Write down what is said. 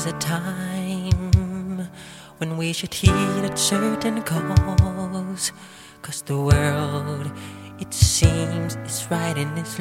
is a time when we should heed a certain cause. Cause the world, it seems, is right in its